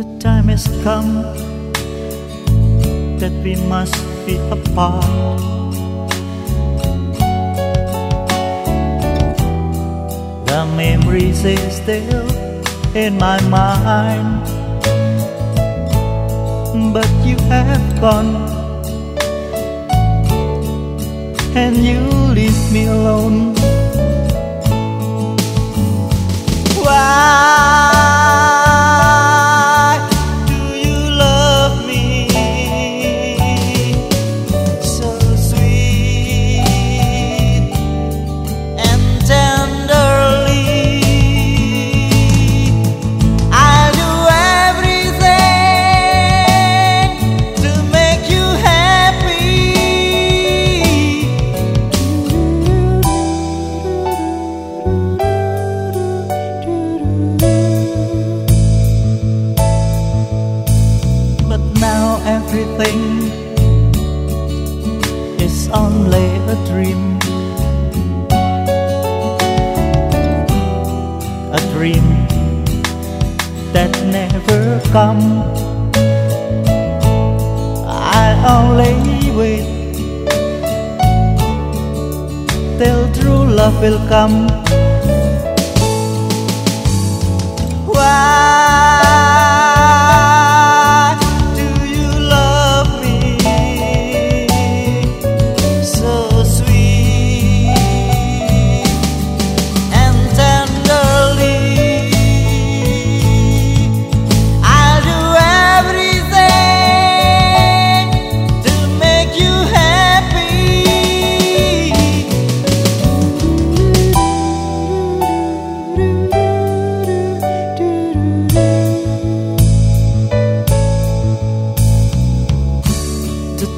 The time has come that we must be apart. The memories are still in my mind, but you have gone, and you leave everything is only a dream. A dream that never come. I only wait till true love will come.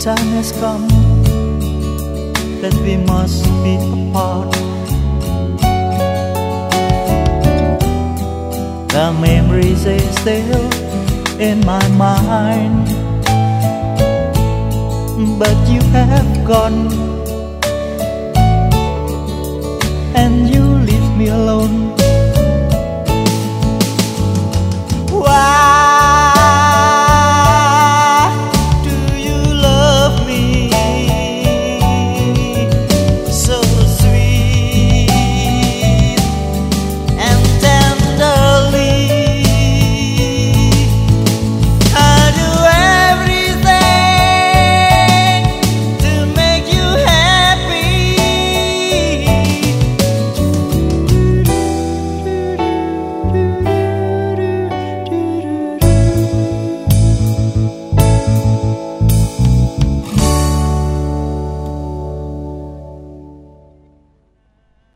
Time has come that we must be apart. The memories are still in my mind, but you have gone,